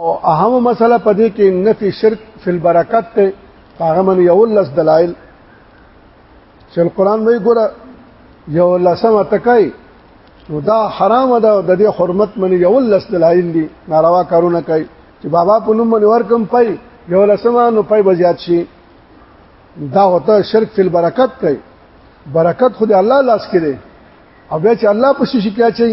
او اهم مسله پدې کې نفي شرک فی البرکات ته هغه من یو لس دلایل چې القرآن وی ګوره یو لسمه تکای نو دا حرام ده د دې حرمت من یو لس دلایل دي ناروا کارونه کوي چې بابا په نوم من ورکم پي یو لسمه نو پي بزیات شي دا وته شرک فی البرکات کوي برکت خو دې الله لاس کې دی او بیا چې الله په شي شکایت شي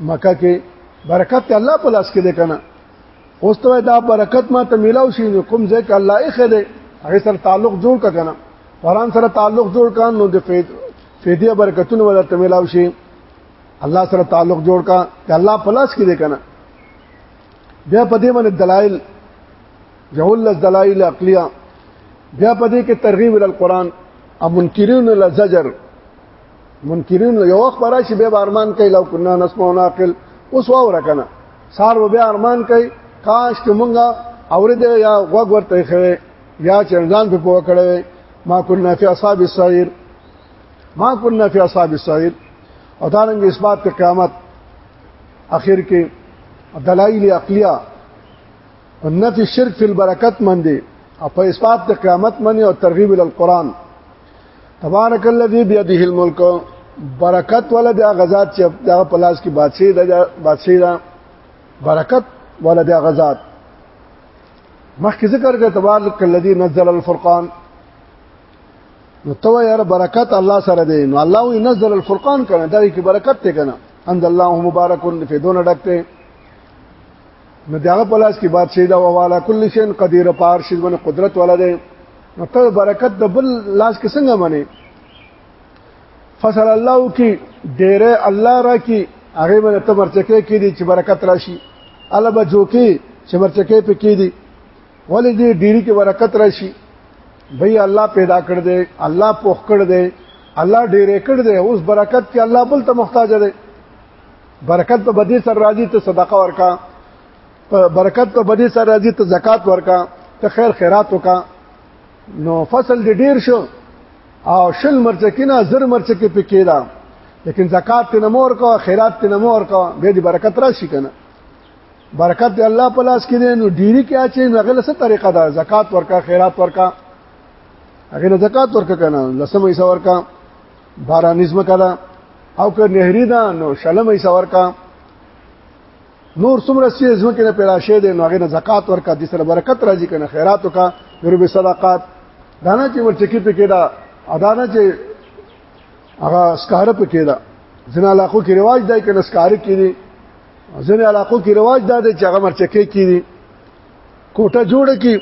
مکه کې برکت ته الله په لاس کې دی کنه اوس ته دا برکت ما ته ملاو شي کوم ځای کې الله یې خده هغه سره تعلق جوړ کا کنه قران سره تعلق جوړ کا نو د فید فیدیه برکتونه ولرته ملاو شي الله سره تعلق جوړ کا ته الله په لاس کې دی کنه بیا په دې باندې دلایل جهول الدلایل عقلیه بیا په دې کې ترغیب ال قران او منکرین الزجر منکرین یو وخت راشي به ارمان کوي لو کنا نسمع ناقل اوس واور کنه سار و بیا ارمان کوي کاش که مونږه اورید یا غوږ ورته خوي یا چرځان په پوه کړي ما كنا في اصحاب السعير ما كنا في اصحاب السعير او دا رنګ اثبات ته قیامت اخر کې دلایل عقلیه او نفي شرک فی البرکت مندي او په اثبات ته قیامت منی او ترغیب ال القرآن تبارک الذی بیده الملک برکت ولا د غزاد چې د پلاس کې بادشاہ د بادشاہ دا برکت ولا د غزاد مخکې ذکر کړ تبارک الذی نزل الفرقان نو تو یار برکت الله سره دی نو الله وی نزل الفرقان کنه دا کی برکت ته کنه ان الله مبارک فی دون ډکته نو داغه پلاس کې بادشاہ دا والا کل شین قدیر پار شي باندې قدرت والا دی نو ته برکت د بل لاس کې څنګه باندې فصل الله کی ډیره الله را کی هغه باندې ته مرچکه کې دي چې برکت راشي الله به جوکي چې مرچکه په کې دي ولې دې ډیری کې برکت راشي بھئی الله پیدا کړ دې الله پوخ کړ دې الله ډیره کړ دې اوس برکت کې الله بل ته محتاج دی برکت په بدی سره راځي ته صدقه ورکا برکت په بدی سره راځي ته زکات ورکا ته خیر خیرات وکا نو فصل دې ډیر شو او شل مرچکینا زر مرچکی پکې دا لیکن زکات ته نمور کو خیرات ته نمور کو به دې برکت راشي کنه برکت دې الله په لاس کې نو ډیری کې اچي نو غل څه طریقه دا زکات ورکا خیرات ورکا هغه زکات ورکا کنه لسمه حصہ ورکا باراني ځمکه ده او که نهري ده نو شلمې سور کا نور څومره سي ځمکه نه پیدا شه دي نو هغه نه زکات ورکا د سره برکت راځي کنه خیرات وکا غریب صدقات دانه چې ورچکی پکې دا ادانه چې هغه سکاره پکې دا ځنه علاقو کې رواج دی کنه سکاره کې دي ځنه علاقو کې رواج دا دی چې هغه مرچکی کې دي کوټه جوړه کې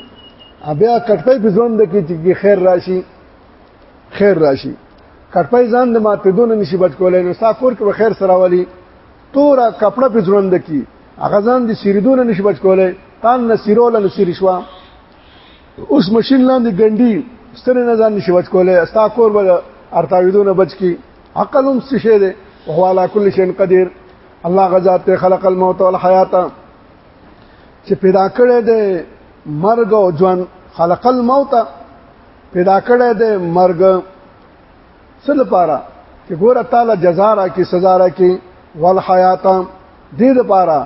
بیا کټپې په ځوند کې چې خیر راشي خیر راشي کټپای ځان د ماتېدو نه نشي بچ کولای نو ستا کور کې به خیر سره ولي تورا کپړه په ژوند کې هغه ځان د سیریدو نه نشي بچ کولای تان نه سیرول نه سیری شو اوس ماشين لاندې ګنډي ستر نه ځان نشي بچ کولای ستا کور به ارتاویدو نه بچ کی عقل هم څه شه ده او هو علا کل شین قدیر الله غزا ته خلق الموت والحیات چې پیدا کړی دی مرګ او ژوند خلق الموت پیدا کړی دی مرګ څه لپاره چې ګوره تعالی جزا را کې سزا را کې والحیات دې لپاره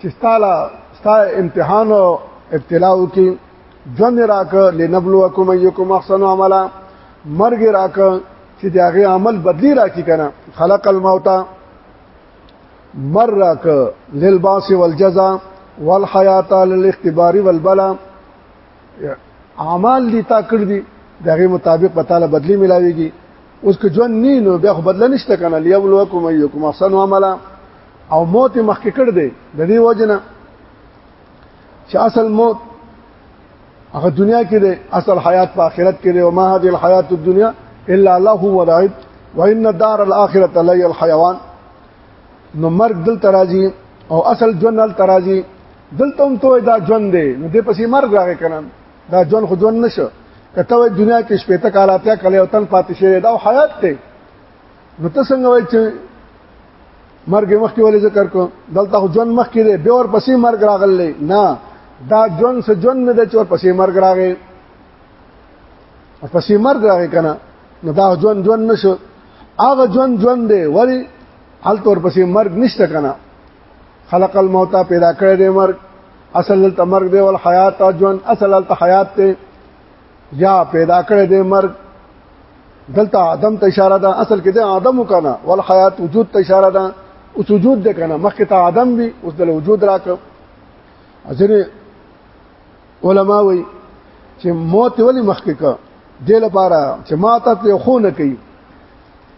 چې تعالی ستا امتحان او ابتلا وکي ژوند راک لنبلوکم ایکم احسن عملا مرګ راک چې داغه عمل بدلی راکی کنه خلق الموت مر راک للباس والجزا والحیات للاختبار والبلا اعمال دي تا کړ دي دغه مطابق په تعالی بدلی ملاويږي اوس که جون نه نو بیا خو بدل نشته کنه ليبلوکم ايکم احسن عملا او موت مخکې کړ دی د دې وجنه چې اصل موت هغه دنیا کې دی اصل حیات په آخرت کې دی او ما هذه الحیات الدنیا الا الله هو لعب وان دار الاخره لای الحيوان نو مرګ دل تراجی او اصل جنل تراجی دلته هم ته دا ژوند دی نو دې پسې مرګ راغی کنه دا ژوند خو ژوند نشه کته وای دنیا کې شپېته کال اتیا کال یو تن پاتې شوی دا حیات دی نو ته څنګه وای چې مرګ مخکې ولې ذکر کو دلته خو ژوند مخکې دی به ور پسې مرګ راغلی نه دا ژوند څه ژوند نه دی چې ور پسې مرګ راغی پسې مرګ راغی کنه نو دا ژوند ژوند نشو هغه ژوند ژوند دی ولی حالت ور پسې مرګ نشته کنه خلق الموت پیدا کړی دی مرګ اصل ته مرګ دی ول حیات او ژوند اصل ته حیات دی یا پیدا کړی دی مرګ دلته آدم ته اشاره ده اصل کې ده آدم وکنه ول حیات وجود ته اشاره ده اوس وجود ده کنه مخکې ته آدم وی اوس د وجود راک ځینې علما وی چې موت ولی مخکې کا د لپاره چې ماته ته خو نه کوي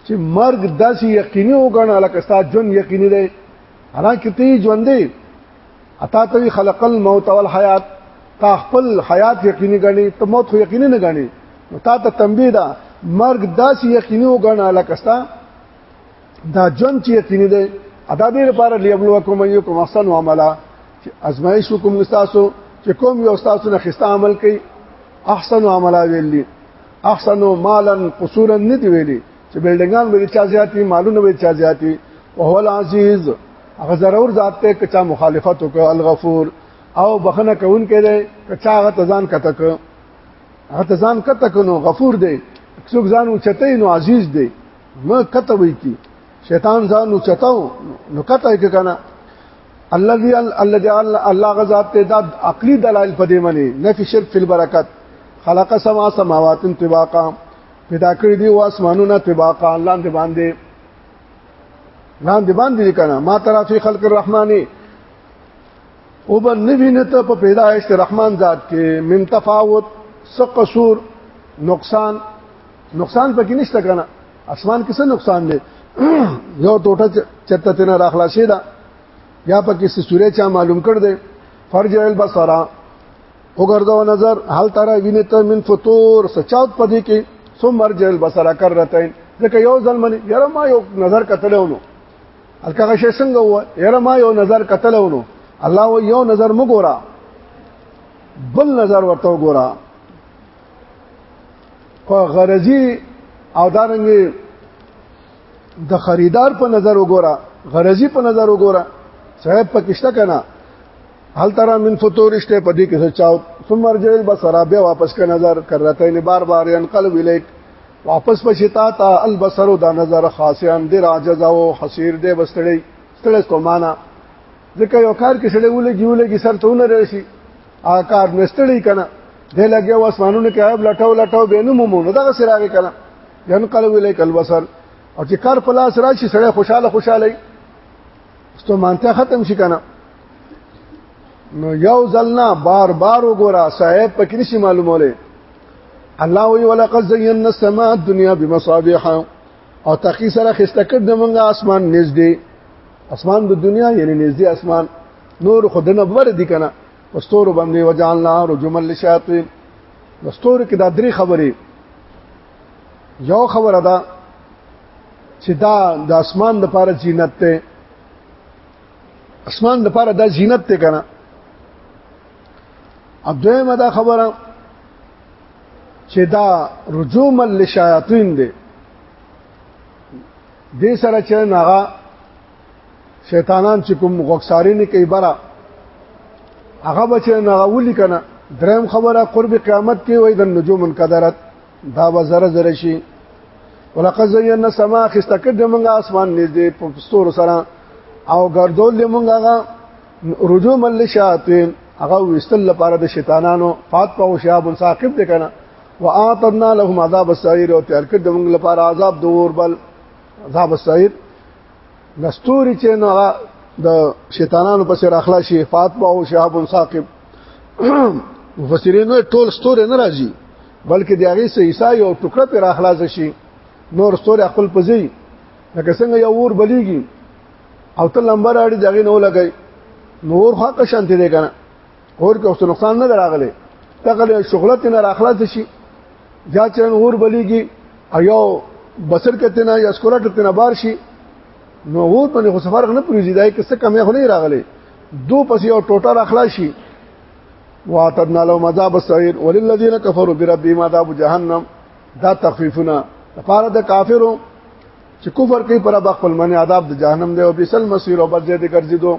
چې مرګ داسې یقیني وګڼه لکه ستا ژوند یقیني دی حالانکه ته ژوند دی اتا ته خلق الموت والحیات تا خپل حیات یقیني غني ته موت خو یقیني نه غني نو تا ته تنبیه ده مرګ داسې یقیني وګڼه لکه ستا دا ژوند چې یقیني دی ادا دې لپاره لیبلوکم ایکم احسن عملا چې ازمایش کوم تاسو چې کوم یو تاسو نه خسته عمل کوي احسن عملا ویلی احسنو مالن قصورا نه دی ویلي چې بلډنګان به چا زیات وي مالونه به چا زیات وي او هو العزیز هغه ضرور ذات ته کچا مخالفت وکړ الغفور او بخنه کون کړي کچا هغه تزان کتک هغه تزان کتک نو غفور دی څوک ځان او چته نو عزیز دی ما کته وی کی شیطان ځان او چتاو نو کته کې کنه الذي الذي الله غزاد ته دا عقلي دلایل په دې منی نفي شرک فی البرکت خلق سما سماوات طباقا پیدا کړی دی واسمانونه طباقا الله دې باندې نام دې باندې کنه ما ترى فی خلق الرحمن او بن نوینه ته په پیدایش رحمان ذات کې من تفاوت سقصور نقصان نقصان پکې نشته کنه اسمان کې څه نقصان دی یو ټوټه چرته تنه راخلا شي دا یا پکې څه سورې چا معلوم کړ دی فرج البصر وګرځو نظر هل تر وینې ته من فطور سچاوت پدې کې ثم مرج البصر کرتين ځکه یو ځل منی یاره ما یو نظر کتلونو الکه شې څنګه و یاره ما یو نظر کتلونو الله و یو نظر مګورا بل نظر ورته وګورا په غرضی او دارنګ د خریدار په نظر وګوره غرضی په نظر وګوره صاحب پکشته کنه هل ترى من فطورشته په دې کې چاو ثم ارجع البصر بیا واپس کا نظر کرتين بار بار ينقلب اليك واپس پشتا تا البصر دا نظر خاصيان دې راجز او حسير دې بستړي ستړي کومانا ځکه یو کار کې سړی ولګي ولګي سر ته ونه راشي آکار نستړي کنه دې لګي واسمانونو کې عیب لټاو لټاو بینو مومونو دغه سراغه کنه ينقلب اليك البصر او چې کار په لاس راشي سړی خوشاله خوشاله ستو مانته ختم شي کنه نو یو ځلنا بار بار وګوره صاحب پکې نشي معلوموله الله وی ولقد زینا السماء الدنيا بمصابيح او تخی سره خسته کړ د منګه اسمان نږدې اسمان د دنیا یعنی نږدې اسمان نور خدنه بر دي کنه مستور باندې وجعلنا رجما للشياطين مستور کې دا درې خبرې یو خبره ده چې دا د اسمان د پاره زینت ته اسمان د پاره دا زینت ته کنه ابدویمه دا خبره چې دا رجوم للشیاطین دی دې سره چې ناغه شیطانان چې کوم غوښاري نه کوي برا هغه بچ نه غولي کنه دریم خبره قرب قیامت کې وای د نجوم انقدرت دا به زره زره شي ولقد زینا السما خستکد موږ اسمان نږدې په ستور سره او ګردول دې موږ هغه رجوع مل شاتین هغه وستل لپاره د شیطانانو فات په شاب ثاقب دې کنه واعتدنا لهم عذاب السعير او تیار کړ د موږ لپاره عذاب د اور بل دا بصیر نستوري چې نو د شیطانانو پسې راخلا شي فاطمه او شهاب ثاقب مفسرین ټول ستوري نه راځي بلکې د هغه سه عیسی یو ټوکړه پر اخلاص شي نور ستوري خپل پځي لکه څنګه یو ور بلیږي او ته لمبر اړي دغه نه لګي نور خاطر شانتي دی کنه اور کې اوس نقصان نه دراغله تغله شغلت نه راخلاص شي یا چې اور بلیږي او یو بسر کته نه یا سکورټ کته نه بار شي نو اور باندې خو سفر نه پریږي دای کې څه کمی خو نه راغله دو پسې او ټوټه راخلاص شي واتدنا لو مذاب السعير وللذين كفروا بربهم عذاب جهنم دا تخفیفونه لپاره د کافرو چې کفر کوي پر خپل منی عذاب د جهنم دی او بیسل مسیر او بځه دې ګرځیدو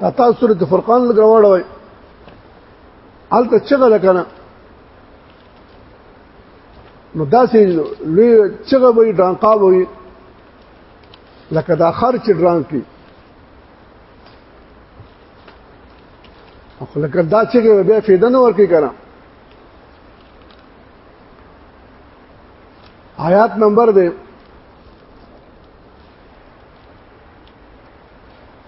تاسو سورته فرقان لګراوړ وای الته چغه لکنه نو داسې لوی چغه وي ډانقا وي لکه دا خر چې ډران کی خو لکه دا چې بیا فایده نه ورکی کنه آیات نمبر دی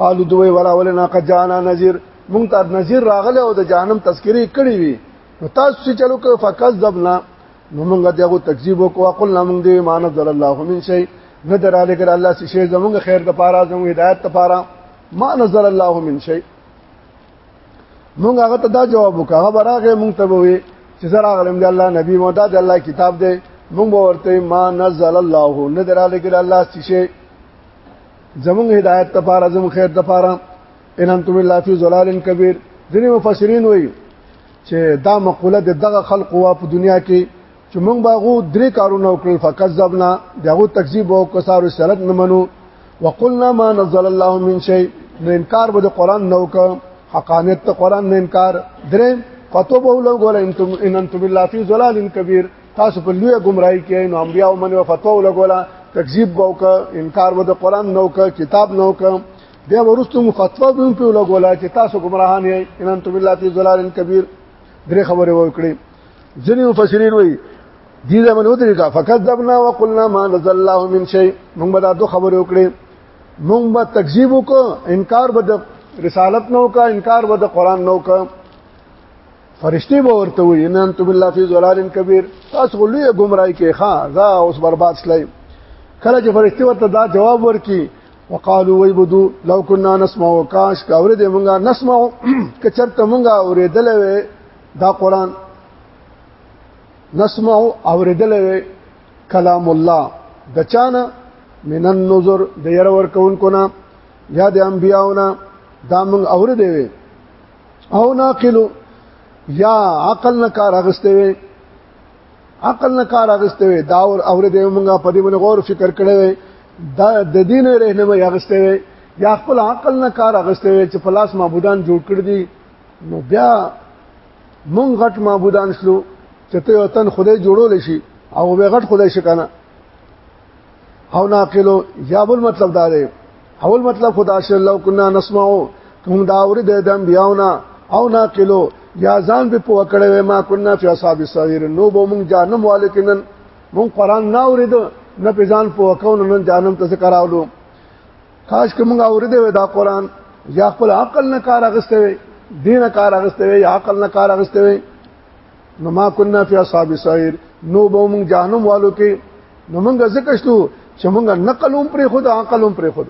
قالو دوی ولا ولنا قد جانا نذير مونږ ته نذير راغله او د جهنم تذکری کړی وی نو تاسو چې چلو کو فکذبنا نو مونږ دغه تکذیب وکړو قل مونږ دې ایمان در الله من شي نه دراله کړ الله سي شي زمونږ خیر د پاره زموږ هدایت د پاره ما نزل الله من شي مونږ هغه ته دا جواب وکړو هغه براغه مونږ ته وې چې زرا غلم دی الله نبی مو دا د الله کتاب دی مونږ ورته ما نزل الله نه دراله کړ الله سي شي زمونږ هدایت لپاره زمونږ خیر لپاره ان انتم الا فی ضلال کبیر ځینې مفسرین وایي چې دا مقوله د دغه خلق وا په دنیا کې چې مونږ باغو درې کارونه وکړل فکذبنا دغه تکذیب او کسار رسالت نه منو وقلنا ما نزل الله من شيء نو انکار به د قران نو ک حقانیت ته قران نه انکار درې فتوبه لو ګول انتم ان انتم بالله فی ضلال کبیر تاسو په لوی گمراهی کې نو انبیا او منو فتوا ولګولا تکذیب کو کا انکار و د قران نو کا کتاب نو کا بیا ورستو مو فتوا به په لګولا چې تاسو گمراهان یې ان انتم بالله فی ضلال کبیر درې خبره وکړي ځینې مفسرین وایي دې زمونږ ودرې کا فکذبنا وقلنا ما نزل الله من شيء موږ به دا دوه خبره وکړي موږ به تکذیب وکړو انکار به د رسالت نو کا انکار به د قران نو کا فرشتي به ورته وي ان انتم بالله فی ضلال کبیر تاسو غلوی گمراهی کې ښا غا اوس برباد شلای کله چې فرشتي ورته دا جواب ورکي وقالو وی بدو لو كنا نسمع وکاش کا اورید مونږه نسمع کچرته مونږه اوریدل وی دا قران نسمع اوریدل وی کلام الله د چانه من النظر د ير ور کون کنا یا د انبیاونه دا مونږ اوریدل وی او ناقلو یا عقل نه کار اغسته وي عقل نه کار اغسته وي دا اور اور دې مونږه په دې باندې غور فکر کړی وي دا د دین رهنما اغسته وي یا خپل عقل نه کار اغسته وي چې پلاس معبودان جوړ کړ دي نو بیا مونږ غټ معبودان شلو چې ته وطن خدای جوړول شي او به غټ خدای شي کنه او ناقلو یا بل مطلب دا دی اول مطلب خدا شر لو کنا نسمعو کوم دا اور د دم بیاونا او ناقلو یا ځان به پوه کړی وې ما کنا فی اصحاب السعیر نو به مونږ جانم والکنن مونږ قران نه اورید نه په ځان پوه کو نن جانم ته ذکر اولو کاش کوم اورید وې دا قران یا خپل عقل نه کار اغسته وې دین کار اغسته وې یا عقل نه کار اغسته وې نو ما كنا فی اصحاب سعیر نو به موږ جهنم والو کې نو موږ ځکه شلو چې موږ نقل هم پرې خود عقل هم پرې خود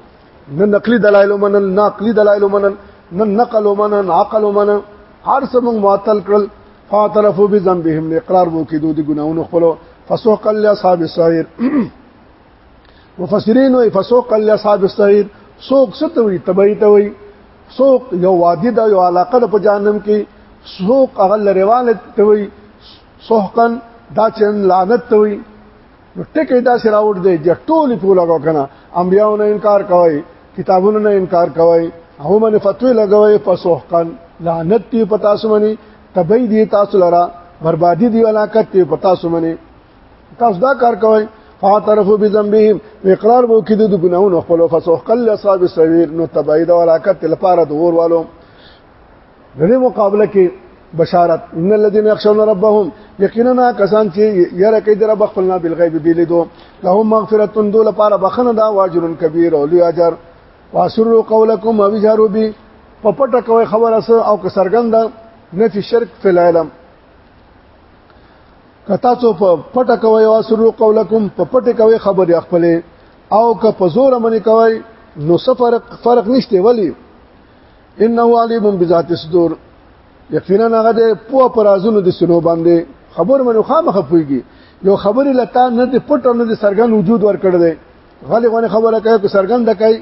نه نقلی دلایل منل نه عقلی دلایل منل نه نقل منل عقل منل هر څه موږ معطل کړل فاعترفوا بذنبهم اقرار وکړو د ګناونو خپل فسوق لاصحاب السعير مفسرین وی فسوق الاصحاب السعير سوق ستوي تبعی ته وی سوق یو وادی دا یو علاقه د جهنم کې سوق هغه لریوال ته وی سوحقن دا چن لعنت ته وی نو ټکی دا سره وړ دی چې ټول په لګو کنه انبیانو نه انکار کوي کتابونو نه انکار کوي هغه باندې فتوی لګوي فسوحقن لعنت دی پتا سمني تبعی دی تاسو لرا بربادی دی علاقه دی پتا سمني تاسو دا کار کوئ فاعترفوا بذنبهم اقرار وو کې د ګناونو خپل فسوق قل اصحاب السوير نو تبعید او علاقت لپاره د اور والو د دې مقابله کې بشارت ان الذين يخشون ربهم یقینا کسان چې یره کې در رب خپلنا بالغیب بیلیدو لهم مغفرت دول لپاره بخنه دا واجر کبیر او لوی اجر واسروا قولكم او جهروا به په پټه کوي خبره او که سرګند نه چې شرک فی العلم کتا څو په پټه کوي او سرو قولکم په پټه کوي خبرې خپل او که په زور منی کوي نو سفر فرق نشته ولی انه علیم بذات الصدور یقینا هغه د پو پرازونو د سلو باندې خبر منو خامخ پويږي یو خبرې لتا نه د پټ نه د سرګن وجود ورکړ دی غلی غونه خبره کوي که سرګن د کوي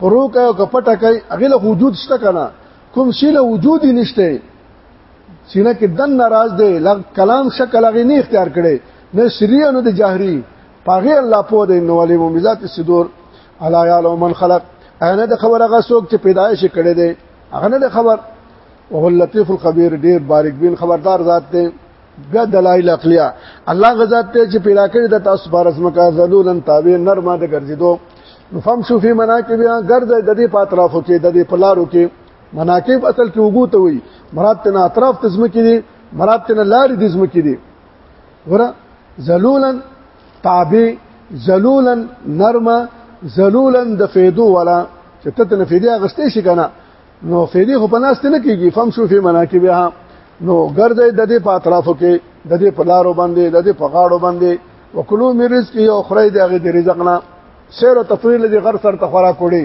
پرو کوي که پټه کوي هغه له وجود شته کنه کوم شي له وجود نشته سینه کې دن ناراض دی لغ کلام شکل هغه نه اختیار کړي نه سری نه د جهري پاغه الله په دې نو علي مميزات صدور الا يعلم من خلق انا د خبر هغه څوک چې پیدایش کړي دی هغه نه د خبر او هو اللطيف الخبير ډیر باریک بین خبردار ذات دی بیا دلایل عقلیه الله غزاد ته چې پیدا کړی د تاسو بار اسمه کا ذلولن تابع نرمه د ګرځیدو نو فهم شو فی مناکبیا ګرځي د دې پاترافو کې د دې پلارو کې مناکب اصل کې وګو ته وي مراد تن اطراف تزم کې دي مراد تن لار دي زم کې دي ګوره ذلولا تابع ذلولا نرمه ذلولا د فیدو ولا چې ته تن فیدی اغستې شي کنه نو فیدی خو پناست نه کیږي فهم شو فی مناکب ها نو ګرځي د دې په اطرافو کې د دې په لارو باندې د دې په غاړو باندې وکلو مې رزق یو خړې د هغه د رزق نه سیر او تفریح لږ غر سر ته خوراک وړي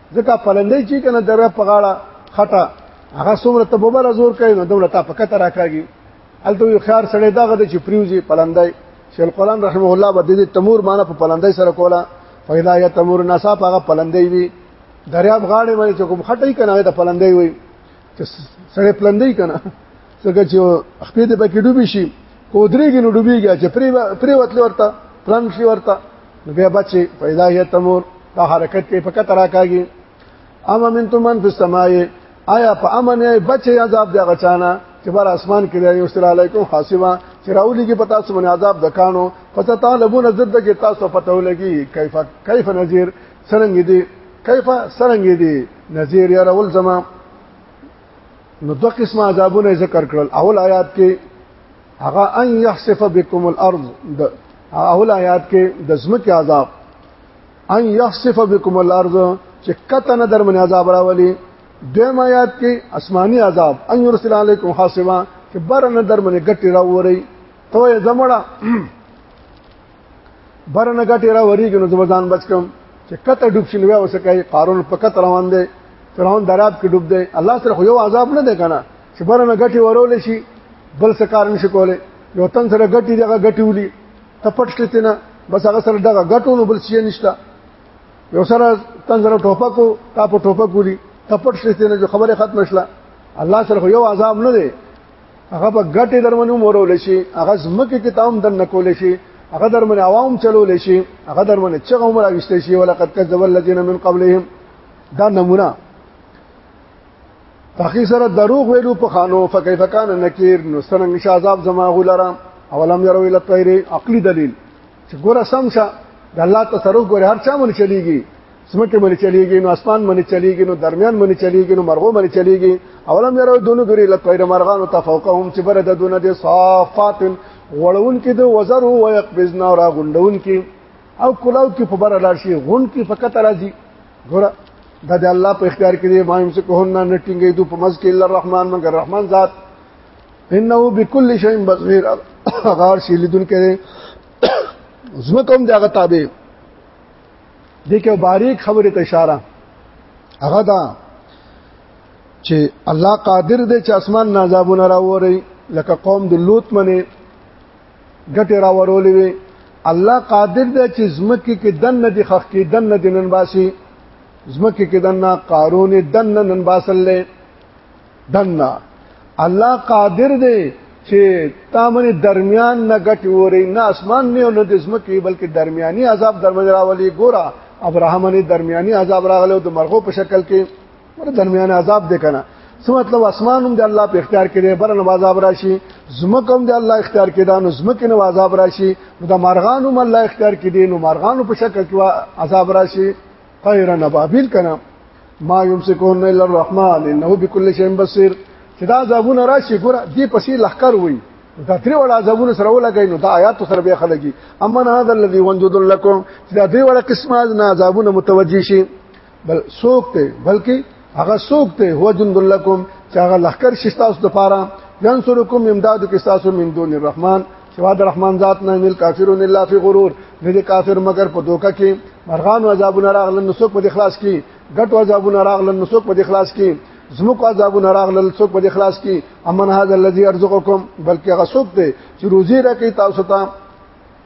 ځکه پلندې چې کنه دره په غاړه خټه هغه څومره ته بوبره زور کوي نو دولت په کته راکاږي الته یو خيار سړی دغه د چې پریوزي پلندې شیخ القرآن رحمه الله به د تمور معنی په پلندې سره کوله فیدا یا تمور نصاب هغه پلندې وي دریاب غاړې باندې چې کوم خټې کنه د پلندې وي چې سړی پلندې کنه څنګه چې خپې دې پکې ډوبې شي کو درېږي نو ډوبېږي چې پری پری وتل ورته پرنګ شي ورته نو بیا بچي پیدا یې تمور دا حرکت کې فقط راکاږي اما من تو من فی السماء آیا په امن یې بچي عذاب دی غچانا چې بر اسمان کې دی یوسل علیکم حاسبا چې راولي کې پتا سمون عذاب دکانو پتا طالبون زده کې تاسو پته ولګي کیف کیف نذیر څنګه دی کیف څنګه دی نذیر یا رول زمان نو دوه قسمه عذابونه ذکر کړل اول آیات کې هغه ان يحسف بكم الارض اول آیات کې د زمکه عذاب ان يحسف بكم الارض چې کته نه در من عذاب راولي دویم آیات کې آسماني عذاب ان يرسل عليكم حاصبا چې بر نه در من ګټي راووري ته زمړه برنه ګټه را وریږي نو ځبدان بچ کوم چې کته ډوب شي نو اوسه کوي قارون په کته روان دی فرعون دراب کې ډوب دی الله سره خو یو عذاب نه دی کنه چې برنه ګټه ورول شي بل څه کار نشي کوله یو تن سره ګټي دغه ګټي ولي ته پټشته نه بس هغه سره دغه ګټو نو بل څه نشته یو سره تن سره ټوپکو تا په ټوپک ولي ته پټشته نه جو خبره ختم شله الله سره یو عذاب نه دی هغه په ګټه درمنو مورول شي هغه زمکه کې تام دن نکول شي هغه درمن عوام چلول شي هغه درمن چې عمر اوشته شي ولقد كذب الذين من قبلهم دا نمونه تخی سره دروغ ویلو په خانو فكيف كان نكير نو څنګه شاذاب زما غولرا اولم يروا الى الطير عقلي دلیل چې ګوره سم شه د الله تصرف ګوره هر چا مون چلیږي سمکه باندې چلیږي نو اسمان باندې چلیږي نو درمیان باندې چلیږي نو مرغو باندې چلیږي اولم یره دونو ګری لپاره مرغانو تفوقهم چې بر د دونه د صافات وړون کې د وزر او يقبزنا را غندون کې او کلاو کې په بر لار شي غون کې فقط راځي ګور دا د الله په اختیار کې دی ما هم څه کوه نه نټینګې دو په مز کې الله الرحمن مگر رحمان ذات انه بكل شيء بصير غار شي لیدون کې زمکم دغه تابع دې کې باریک خبره ته اشاره هغه دا چې الله قادر دی چې اسمان نازابونه راووري لکه قوم د لوط منه ګټه راورولې وي الله قادر دی چې زمکه کې دن نه دي خخ کې دن نه دي نن باسي زمکه کې دن نه قارون دن نه نن باسل دنه الله قادر دی چې تا باندې درمیان نه غټ وری نه اسمان نه نه د زمکه بلکې درمیاني عذاب درمنه راولي ګورا ابراهام باندې درمیاني عذاب راغله د مرغو په شکل کې ور درمیاني عذاب دی کنه څه مطلب اسمان هم د الله په اختیار کې دی بر نه عذاب راشي زمکه هم د الله اختیار کې ده نو زمکه نه عذاب راشي نو د مرغان هم الله اختیار کې دي نو مرغانو په شکل کې عذاب راشي طير نبابيل کنا ما يمسكون الا الرحمن انه بكل شيء بصير چې دا عذابونه راشي ګوره دې پسې لخر وي دا تری وړ عذابونه سره ولګی نو دا آیات سره بیا خلګي اما هذا الذي وجد لكم دا دې وړ قسمه عذابونه متوجي شي بل سوک ته بلکې هغه څوک ته هو جند لکم چې هغه لخر شي تاسو د پاره ينصرکم امداد کې تاسو من دون الرحمن سوا د رحمان ذات نه مل کافرون الا فی غرور نه دي کافر مگر په دوکه کې مرغان عذابونه راغلن نسوک په اخلاص کې غټ عذابونه راغلن نسوک په اخلاص کې زموږ عذابونه راغلل څوک په اخلاص کې امن هاذا الذي يرزقكم بلکې غسوک ته چې روزي راکې تاسو ته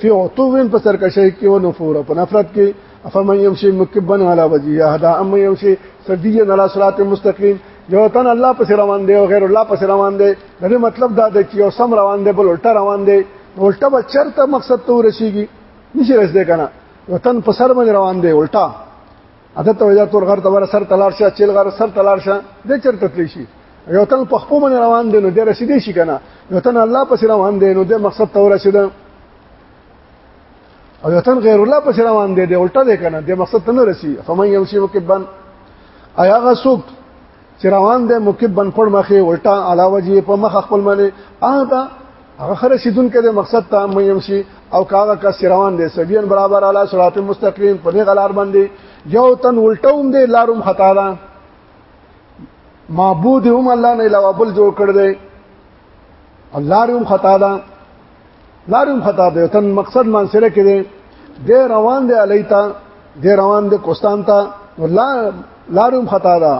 فی عتوین په سرکشی کې او نفور په نفرت کې افمن يمشي مكبا على وجهه اهدا ام يمشي سديا على صراط مستقيم یو تن الله پس روان دی او غیر الله پس روان دی دا مطلب دا دی چې یو سم روان دی بل الټا روان دی الټا به چرته مقصد ته ورسیږي نشي رسیدای کنه وطن په سر باندې روان دی الټا اته ته دا تور غر ته ور سر تلار شه چیل غر سر تلار شه د چرته تلی شي یو تن په خپل من روان دي نو د رسیدې شي کنه یو تن الله پس روان دي نو د مقصد ته ورسید او یو تن غیر الله پس روان دي د الټا دی کنه د مقصد ته نه رسی فمن یمشي مکبن ایا غسوک چې روان دي مکبن پړ مخه الټا علاوه جی په مخ خپل منه اته هغه خره سیدون کې د مقصد ته مهم شي او کاغه کا سروان دي سبيان برابر اعلی صراط مستقيم په نه غلار باندې یو تن الټوم دي لارم خطا ده معبود هم الله نه علاوه بل جوړ کړ دي الله روم خطا ده لارم خطا ده تن مقصد مان سره کې دي د روان دي الیتا د روان دي کوستان ته الله لارم خطا ده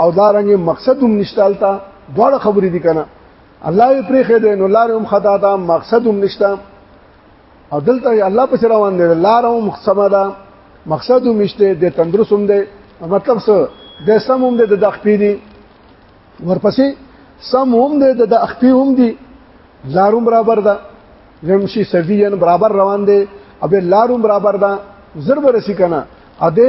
او دارنګ مقصد هم نشتالتا دواړه خبرې دي کنه الله یې پرېخې دی نو لار هم خطا ده مقصد هم نشته او دلته الله پس روان دی لار هم سما ده مقصد هم نشته د تندرست هم دی مطلب څه د سم هم دی د اخپې دی ورپسې سم هم دی د اخپې هم دی لارم برابر ده زمشي سویان برابر روان دی او لارم برابر ده زر برسي کنه اده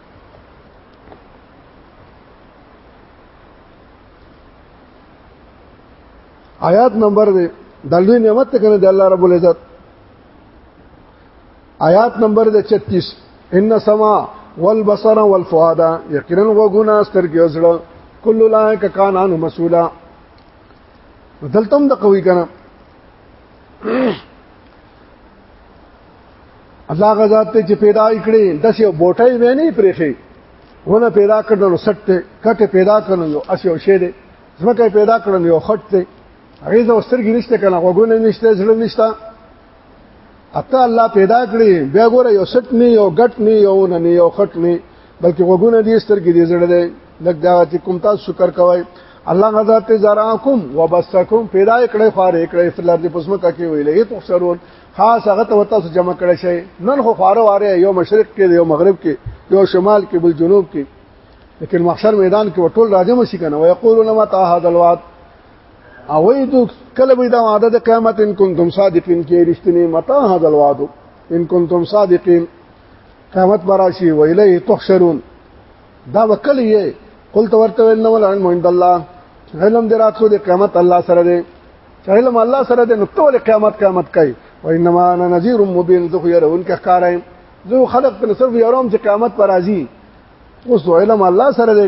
آیات نمبر دی د لوی نعمت ته کنه د الله رب العزت آیات نمبر دی 36 ان سما والبصر والفؤاد یقینا وغنا سترګې وزړه کل لایک کان ان مسولا دلتم د قوی کنه الله غزاد ته چې پیدا کړي د څه بوټي مې نه پرېخي ونه پیدا کړنو سټ کټه پیدا کړنو یو اس یو شی دی زمکه پیدا کړنو یو خټ دی هغه د وسترګې نشته کنه غوګونه نشته زړه نشته اته الله پیدا کړی بیا ګوره یو سټ نه یو غټ نه یو نه یو خټ نه بلکې غوګونه دې سترګې دې زړه دی لګ دا چې کوم تاسو شکر کوئ الله غزا ته زراکم وبسکم پیدا کړې خار کړې فلر دې پسمه کا کې ویلې ته سرور خاص هغه ته تاسو جمع کړی شي نن خو خاره واره یو مشرق کې یو مغرب کې یو شمال کې بل جنوب کې لیکن محشر میدان کې ټول راځم شي کنه ويقولون ما تا هذا الوعد او دو کله به دا وعده د قیامت ان کنتم صادقین کې رښتینی متا هذا الوعد ان کنتم صادقین قیامت براشي ویلې تحشرون دا وکلی یې قلت ورته ویل نو العلم عند الله علم دراتو د قیامت الله سره دی علم الله سره دی نو ټول قیامت قیامت کوي و انما انا نذير مبين زه خو يرون کې ښکارایم زه خلق په صرف يروم چې قیامت پر راځي اوس علم الله سره دی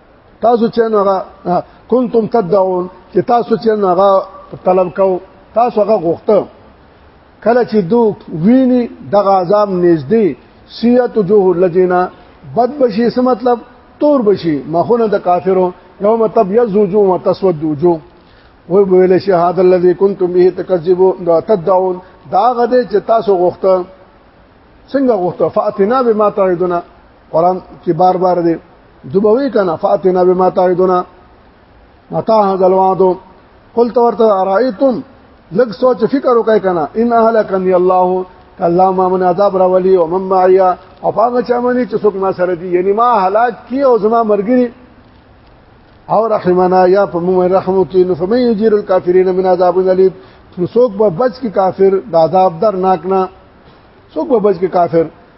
تاسو چې نو هغه کنتم تدعون چې تاسو چې نو هغه طلب کو تاسو هغه غوښته کله چې دو ویني د غازام نږدې سیات جوه لجینا بد بشي څه مطلب تور بشي مخونه د کافرو یوم تبیض وجوه وتسود وجوه و ویل شهاد الذي كنتم به تكذبون تدعون دا غده چې تاسو غوښته څنګه غوښته فاتنا بما تعدنا قران کې بار بار دی دوبوي کنه فاتنا بما تعدنا متى هذا الوعد قلت ورته رايتم لږ سوچ فکر وکای کنه ان اهلکنی الله کله ما من عذاب راولي او من معيا او هغه چا مني چې څوک ما سره دي یعنی ما هلاک کی او زما مرګري او رحمنا یا په موږ رحم کی نو فمن یجیر الکافرین من عذاب الیم نو څوک به بچ کی کافر د عذاب درناک نه څوک به بچ کی کافر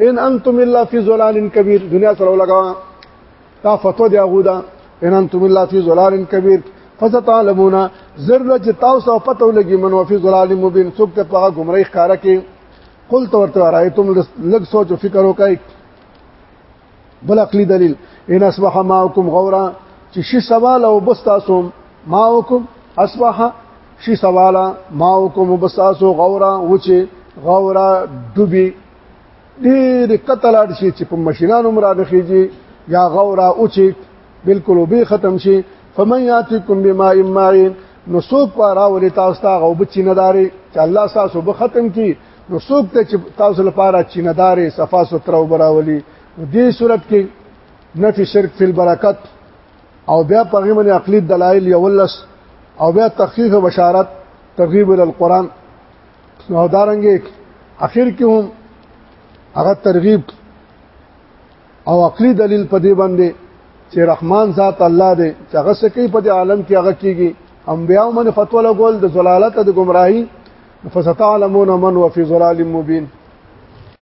ان انتم الا فی ظلال کبیر دنیا سره لګا دا فتو دی هغه دا ان انتم الا فی ظلال کبیر فستعلمون زرد چې تاسو او پته ولګي من وفي ظلال مبين څوک ته په گمراهي ښکارا کې قل تو ورته رايتم لګ سوچ فکر وکای بل عقلی دلیل ان اصبح ماكم غورا چې شي سوال او بس تاسو ماكم اصبح شي سوالا ماكم بس تاسو غورا وچه غورا ډوبي ډېر قتل اړ شي چې په ماشينانو مرادخيږي یا غورا او چې بالکل به ختم شي فمن یاتکم بما امعين نو سوق په راولې تاسو ته غوب چینداري چې الله تاسو به ختم کی نو سوق ته تاسو لپاره چینداري صفا سترو براولي دې صورت کې نفي شرک فی البرکت او بیا په غیمه عقلی دلایل یولس او بیا تخفیف بشارت ترغیب ال القرآن نو دارنګ اخر کې هم هغه ترغیب او عقلی دلیل په دې باندې چې رحمان ذات الله دی چې هغه څه کوي په دې عالم کې هغه کیږي انبیاء من فتوا لګول د زلالت د گمراهی فستعلمون من وفي ظلال مبين